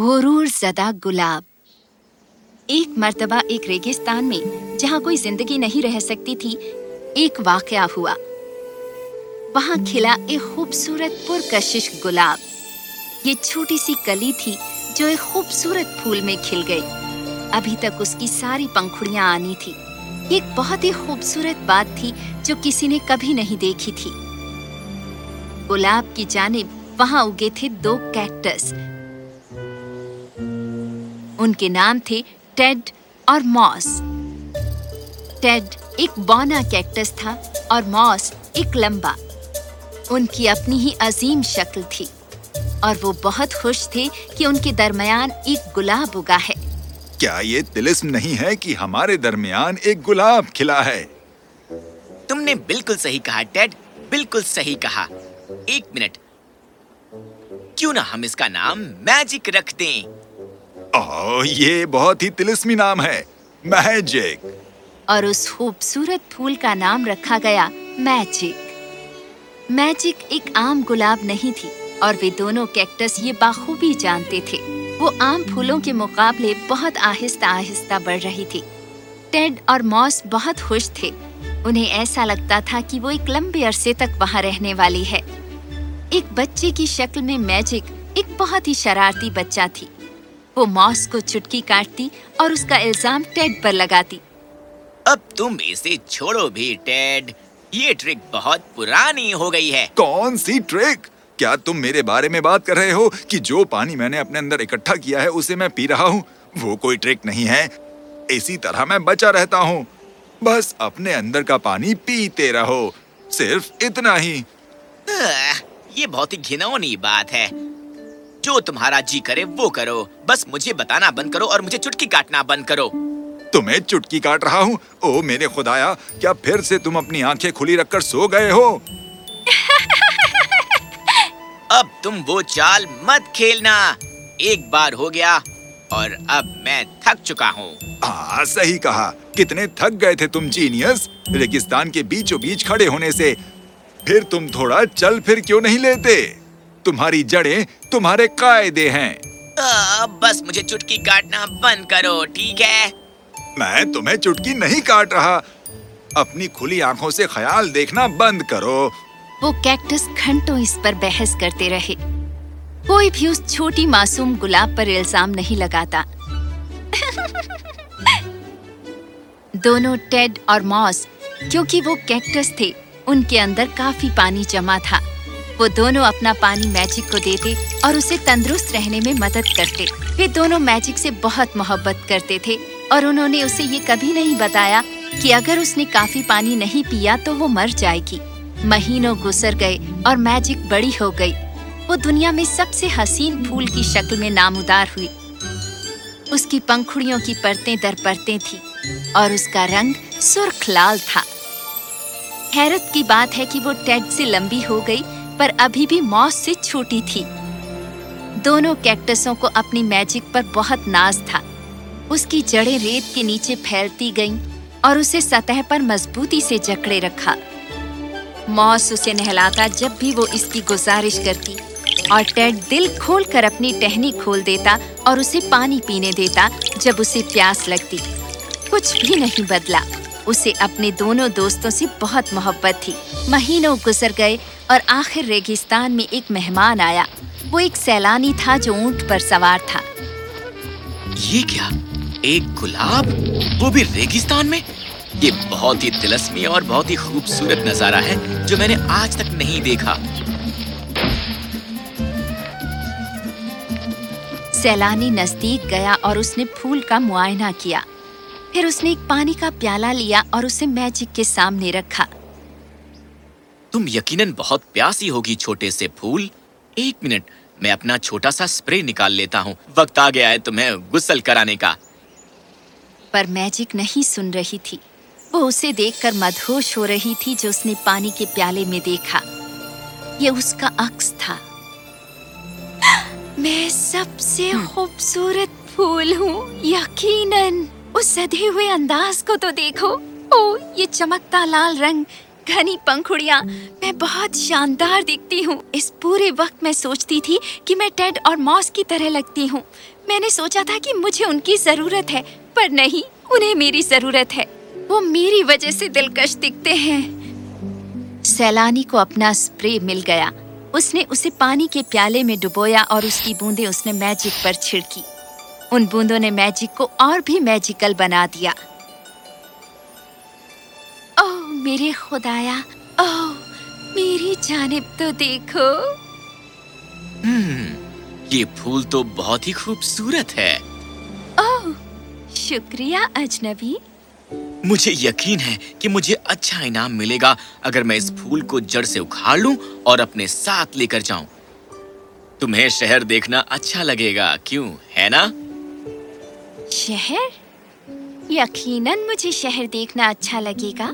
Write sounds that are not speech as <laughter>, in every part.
غرور زدہ گلاب۔ ایک مرتبہ ایک ریگستان میں جہاں کوئی زندگی نہیں رہ سکتی تھی، ایک واقعہ ہوا۔ وہاں کھلا ایک خوبصورت پرکشش گلاب۔ یہ چھوٹی سی کلی تھی جو ایک خوبصورت پھول میں کھل گئی۔ ابھی تک اس کی ساری پنکھڑیاں آنی تھی۔ ایک بہت ہی خوبصورت بات تھی جو کسی نے کبھی نہیں دیکھی تھی۔ گلاب کی جانب وہاں اگے تھے دو کیکٹس۔ ان کے نام تھے ٹیڈ اور موس ٹیڈ ایک بونا کیکٹس تھا اور موس ایک لمبا۔ ان کی اپنی ہی عظیم شکل تھی۔ اور وہ بہت خوش تھے کہ ان کے درمیان ایک گلاب اگا ہے۔ کیا یہ تلسم نہیں ہے کہ ہمارے درمیان ایک گلاب کھلا ہے؟ تم نے بالکل صحیح کہا ٹیڈ بالکل صحیح کہا۔ ایک منٹ۔ کیوں نہ ہم اس کا نام میجک رکھ دیں؟ اوہ، یہ بہت ہی تلسمی نام ہے۔ میجک۔ اور اس خوبصورت پھول کا نام رکھا گیا میجک۔ میجک ایک عام گلاب نہیں تھی، اور وہ دونوں کیکٹس یہ بخوبی جانتے تھے۔ وہ عام پھولوں کے مقابلے بہت آہستہ آہستہ بڑھ رہی تھی۔ ٹیڈ اور موس بہت خوش تھے۔ انہیں ایسا لگتا تھا کہ وہ ایک لمبے عرصے تک وہاں رہنے والی ہے۔ ایک بچے کی شکل میں میجک ایک بہت ہی شرارتی بچہ تھی۔ وہ موس کو چٹکی کاٹتی اور اس کا الزام ٹیڈ پر لگاتی۔ اب تم اسے چھوڑو بھی ٹیڈ۔ یہ ٹرک بہت پرانی ہو گئی ہے۔ کون سی ٹرک؟ کیا تم میرے بارے میں بات کر رہے ہو کہ جو پانی میں نے اپنے اندر اکٹھا کیا ہے اسے میں پی رہا ہوں؟ وہ کوئی ٹرک نہیں ہے۔ اسی طرح میں بچا رہتا ہوں۔ بس اپنے اندر کا پانی پیتے رہو۔ صرف اتنا ہی۔ یہ بہت ہی گھنونی بات ہے۔ جو تمہارا جی کرے وہ کرو۔ بس مجھے بتانا بند کرو اور مجھے چٹکی کاٹنا بند کرو۔ تمہیں چٹکی کاٹ رہا ہوں۔ او میرے خدایا کیا پھر سے تم اپنی آنکھیں کھلی رکھ کر سو گئے ہو؟ <laughs> اب تم وہ چال مت کھیلنا۔ ایک بار ہو گیا اور اب میں تھک چکا ہوں۔ ہاں صحیح کہا۔ کتنے تھک گئے تھے تم جینیس ریگستان کے بیچوں بیچ کھڑے ہونے سے۔ پھر تم تھوڑا چل پھر کیوں نہیں لیتے؟ تمہاری جڑیں تمہارے قاعدے ہیں۔ بس مجھے چٹکی کاٹنا بند کرو ٹھیک ہے؟ میں تمہیں چٹکی نہیں کاٹ رہا۔ اپنی کھلی آنکھوں سے خیال دیکھنا بند کرو۔ وہ کیکٹس گھنٹوں اس پر بحث کرتے رہے۔ کوئی بھی اس چھوٹی معصوم گلاب پر الزام نہیں لگاتا۔ دونوں ٹیڈ اور موس کیونکہ وہ کیکٹس تھے ان کے اندر کافی پانی جمع تھا۔ وہ دونوں اپنا پانی میجک کو دیتے اور اسے تندرست رہنے میں مدد کرتے۔ وہ دونوں میجک سے بہت محبت کرتے تھے اور انہوں نے اسے یہ کبھی نہیں بتایا کہ اگر اس نے کافی پانی نہیں پیا تو وہ مر جائے گی۔ مہینوں گزر گئے اور میجک بڑی ہو گئی۔ وہ دنیا میں سب سے حسین پھول کی شکل میں نامودار ہوئی۔ اس کی پنکھڑیوں کی پرتیں در پرتیں تھی اور اس کا رنگ سرخ لال تھا۔ حیرت کی بات ہے کہ وہ ٹیڈ سے لمبی ہو گئی پر ابھی بھی موس سے چھوٹی تھی۔ دونوں کیکٹسوں کو اپنی میجک پر بہت ناز تھا۔ اس کی جڑیں ریت کے نیچے پھیلتی گئیں اور اسے سطح پر مضبوطی سے جکڑے رکھا۔ موس اسے نہلاتا جب بھی وہ اس کی گزارش کرتی اور ٹیڈ دل کھول کر اپنی ٹہنی کھول دیتا اور اسے پانی پینے دیتا جب اسے پیاس لگتی۔ کچھ بھی نہیں بدلا۔ اسے اپنے دونوں دوستوں سے بہت محبت تھی۔ مہینوں گزر گئے اور آخر ریگستان میں ایک مہمان آیا۔ وہ ایک سیلانی تھا جو اونٹ پر سوار تھا۔ یہ کیا؟ ایک گلاب؟ وہ بھی ریگستان میں؟ یہ بہت ہی دلسمی اور بہت ہی خوبصورت نظارہ ہے جو میں نے آج تک نہیں دیکھا۔ سیلانی نزدیک گیا اور اس نے پھول کا معائنہ کیا۔ پھر اس نے ایک پانی کا پیالہ لیا اور اسے میجک کے سامنے رکھا۔ تم یقیناً بہت پیاسی ہوگی چھوٹے سے پھول۔ ایک منٹ میں اپنا چھوٹا سا اسپرے نکال لیتا ہوں۔ وقت آ گیا ہے تمہیں غسل کرانے کا۔ پر میجک نہیں سن رہی تھی۔ وہ اسے دیکھ کر مدہوش ہو رہی تھی جو اس نے پانی کے پیالے میں دیکھا۔ یہ اس کا عکس تھا۔ <gasps> میں سب سے خوبصورت پھول ہوں یقیناً۔ اس سدے ہوئے انداز کو تو دیکھو۔ او یہ چمکتا لال رنگ۔ گھنی پنکھڑیاں۔ میں بہت شاندار دکھتی ہوں۔ اس پورے وقت میں سوچتی تھی کہ میں ٹیڈ اور موس کی طرح لگتی ہوں۔ میں نے سوچا تھا کہ مجھے ان کی ضرورت ہے، پر نہیں، انہیں میری ضرورت ہے۔ وہ میری وجہ سے دلکش دکھتے ہیں۔ سیلانی کو اپنا اسپرے مل گیا۔ اس نے اسے پانی کے پیالے میں ڈبویا اور اس کی بوندیں اس نے میجک پر چھڑکی۔ ان بوندوں نے میجک کو اور بھی میجیکل بنا دیا۔ میرے خدایا او میری جانب تو دیکھو۔ یہ پھول تو بہت ہی خوبصورت ہے۔ او شکریہ اجنبی۔ مجھے یقین ہے کہ مجھے اچھا انعام ملے گا اگر میں اس پھول کو جڑ سے اکھاڑ لوں اور اپنے ساتھ لے کر جاؤں۔ تمہیں شہر دیکھنا اچھا لگے گا کیوں؟ ہے نا؟ شہر؟ یقیناً مجھے شہر دیکھنا اچھا لگے گا۔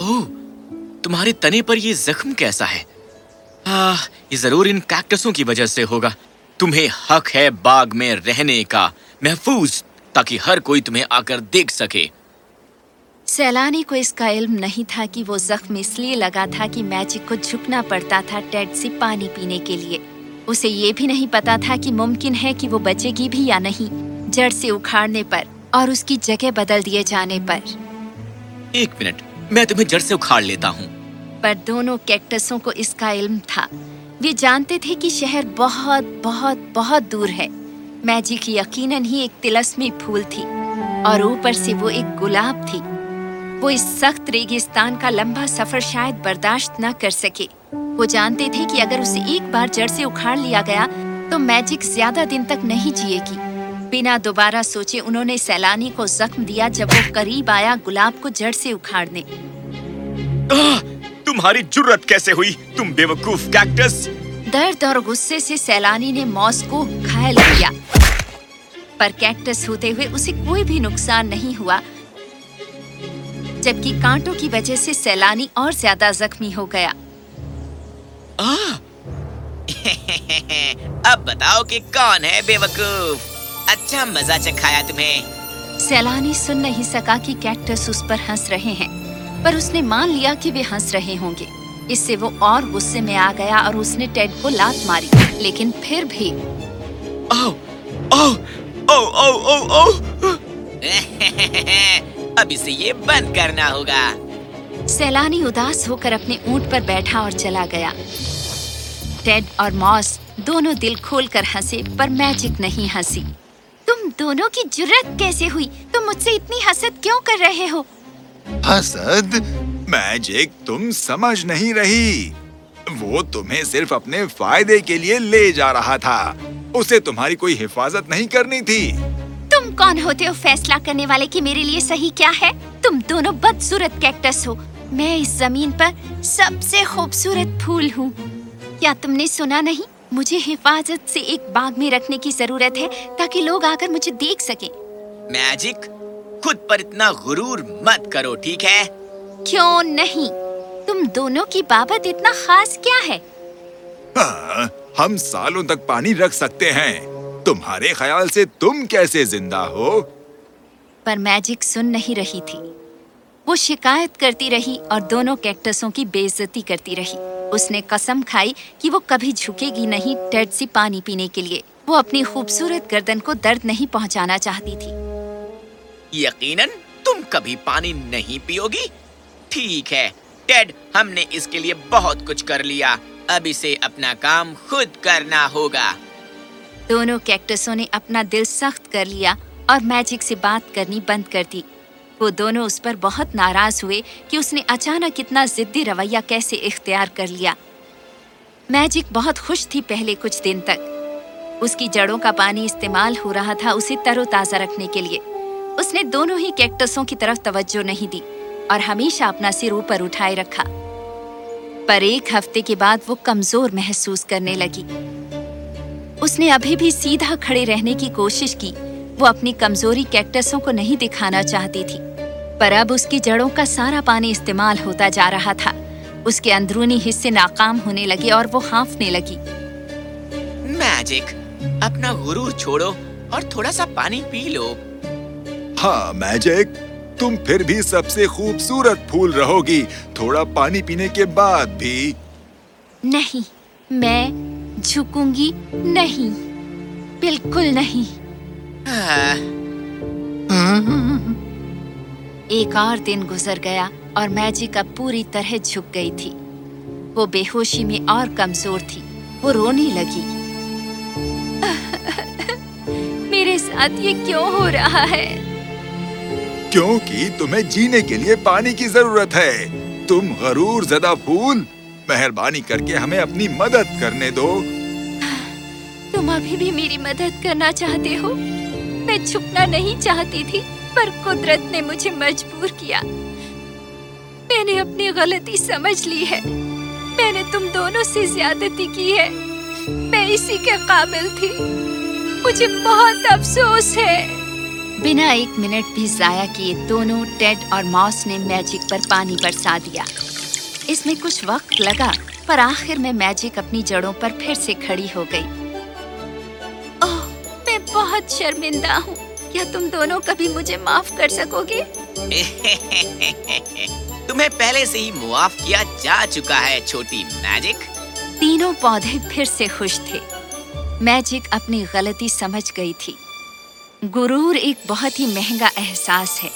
اوہ تمہارے تنے پر یہ زخم کیسا ہے؟ آہ, یہ ضرور ان کیکٹسوں کی وجہ سے ہوگا۔ تمہیں حق ہے باغ میں رہنے کا محفوظ تاکہ ہر کوئی تمہیں آ کر دیکھ سکے۔ سیلانی کو اس کا علم نہیں تھا کہ وہ زخم اس لیے لگا تھا کہ میجک کو جھکنا پڑتا تھا ٹیڈ سے پانی پینے کے لیے۔ اسے یہ بھی نہیں پتا تھا کہ ممکن ہے کہ وہ بچے گی بھی یا نہیں جڑ سے اکھاڑنے پر اور اس کی جگہ بدل دیے جانے پر۔ ایک منٹ میں تمہیں جڑ سے اکھاڑ لیتا ہوں۔ پر دونوں کیکٹسوں کو اس کا علم تھا۔ وہ جانتے تھے کہ شہر بہت بہت بہت دور ہے۔ میجک جی یقیناً ہی ایک تلسمی پھول تھی اور اوپر سے وہ ایک گلاب تھی۔ وہ اس سخت ریگستان کا لمبا سفر شاید برداشت نہ کر سکے۔ وہ جانتے تھے کہ اگر اسے ایک بار جڑ سے اکھاڑ لیا گیا تو میجک زیادہ دن تک نہیں جیے گی۔ بنا دوبارہ سوچے انہوں نے سیلانی کو زخم دیا جب وہ قریب آیا گلاب کو جڑ سے اکھاڑنے۔ تمہاری جرت کیسے ہوئی؟ تم بے وقوف کیکٹس۔ درد اور غصے سے سیلانی نے موس کو گھائل کیا۔ پر کیکٹس ہوتے ہوئے اسے کوئی بھی نقصان نہیں ہوا۔ جبکہ کانٹوں کی وجہ سے سیلانی اور زیادہ زخمی ہو گیا۔ <laughs> اب بتاؤ کہ کون ہے بے وقوف اچھا مزہ چکھایا تمہیں۔ سیلانی سن نہیں سکا کہ کیکٹس اس پر ہنس رہے ہیں پر اس نے مان لیا کہ وہ ہنس رہے ہوں گے۔ اس سے وہ اور غصے میں آ گیا اور اس نے ٹیڈ کو لات ماری لیکن پھر بھی۔ او او او او او <laughs> اب اسے یہ بند کرنا ہوگا۔ سیلانی اداس ہو کر اپنے اونٹ پر بیٹھا اور چلا گیا۔ ٹیڈ اور موس دونوں دل کھول کر ہنسے پر میجک نہیں ہنسی۔ تم دونوں کی جرت کیسے ہوئی؟ تم مجھ سے اتنی حسد کیوں کر رہے ہو؟ حسد؟ میجک تم سمجھ نہیں رہی۔ وہ تمہیں صرف اپنے فائدے کے لیے لے جا رہا تھا۔ اسے تمہاری کوئی حفاظت نہیں کرنی تھی۔ تم کون ہوتے ہو فیصلہ کرنے والے کی میرے لیے صحیح کیا ہے؟ تم دونوں بدسورت کیکٹس ہو۔ میں اس زمین پر سب سے خوبصورت پھول ہوں۔ کیا تم نے سنا نہیں؟ مجھے حفاظت سے ایک باغ میں رکھنے کی ضرورت ہے تاکہ لوگ آ کر مجھے دیکھ سکیں۔ میجک خود پر اتنا غرور مت کرو ٹھیک ہے؟ کیوں نہیں؟ تم دونوں کی بابت اتنا خاص کیا ہے؟ ہاں، ہم سالوں تک پانی رکھ سکتے ہیں۔ تمہارے خیال سے تم کیسے زندہ ہو؟ پر میجک سن نہیں رہی تھی۔ وہ شکایت کرتی رہی اور دونوں کیکٹسوں کی بے عزتی کرتی رہی۔ اس نے قسم کھائی کہ وہ کبھی جھکے گی نہیں ٹیڈ پانی پینے کے لیے۔ وہ اپنی خوبصورت گردن کو درد نہیں پہنچانا چاہتی تھی۔ یقیناً تم کبھی پانی نہیں پیو گی؟ ٹھیک ہے ٹیڈ ہم نے اس کے لیے بہت کچھ کر لیا۔ اب اسے اپنا کام خود کرنا ہوگا۔ دونوں کیکٹسوں نے اپنا دل سخت کر لیا اور میجک سے بات کرنی بند کر دی۔ وہ دونوں اس پر بہت ناراض ہوئے کہ اس نے اچانک اتنا ضدی رویہ کیسے اختیار کر لیا۔ میجک بہت خوش تھی پہلے کچھ دن تک۔ اس کی جڑوں کا پانی استعمال ہو رہا تھا اسے تر و تازہ رکھنے کے لیے۔ اس نے دونوں ہی کیکٹسوں کی طرف توجہ نہیں دی اور ہمیشہ اپنا سر اوپر اٹھائے رکھا۔ پر ایک ہفتے کے بعد وہ کمزور محسوس کرنے لگی۔ اس نے ابھی بھی سیدھا کھڑے رہنے کی کوشش کی۔ وہ اپنی کمزوری کیکٹسوں کو نہیں دکھانا چاہتی تھی پر اب اس کی جڑوں کا سارا پانی استعمال ہوتا جا رہا تھا۔ اس کے اندرونی حصے ناکام ہونے لگے اور وہ ہانفنے لگی۔ میجک اپنا غرور چھوڑو اور تھوڑا سا پانی پی لو۔ ہاں میجک تم پھر بھی سب سے خوبصورت پھول رہو گی۔ تھوڑا پانی پینے کے بعد بھی۔ نہیں میں جھکوں گی نہیں۔ بالکل نہیں۔ ہاں۔ ایک اور دن گزر گیا اور میجک اب پوری طرح جھک گئی تھی۔ وہ بے ہوشی میں اور کمزور تھی۔ وہ رونے لگی۔ میرے ساتھ یہ کیوں ہو رہا ہے؟ کیونکہ تمہیں جینے کے لیے پانی کی ضرورت ہے۔ تم غرور زدہ پھول مہربانی کر کے ہمیں اپنی مدد کرنے دو۔ تم ابھی بھی میری مدد کرنا چاہتے ہو؟ میں چھپنا نہیں چاہتی تھی، پر قدرت نے مجھے مجبور کیا۔ میں نے اپنی غلطی سمجھ لی ہے۔ میں نے تم دونوں سے زیادتی کی ہے۔ میں اسی کے قابل تھی۔ مجھے بہت افسوس ہے۔ بنا ایک منٹ بھی ضائع کیے دونوں ٹیڈ اور ماس نے میجک پر پانی برسا دیا۔ اس میں کچھ وقت لگا، پر آخر میں میجک اپنی جڑوں پر پھر سے کھڑی ہو گئی۔ بہت شرمندہ ہوں۔ کیا تم دونوں کبھی مجھے معاف کر سکو گے؟ <laughs> تمہیں پہلے سے ہی معاف کیا جا چکا ہے چھوٹی میجک۔ تینوں پودے پھر سے خوش تھے۔ میجک اپنی غلطی سمجھ گئی تھی۔ غرور ایک بہت ہی مہنگا احساس ہے۔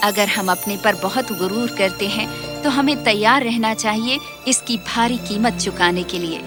اگر ہم اپنے پر بہت غرور کرتے ہیں تو ہمیں تیار رہنا چاہیے اس کی بھاری قیمت چکانے کے لیے۔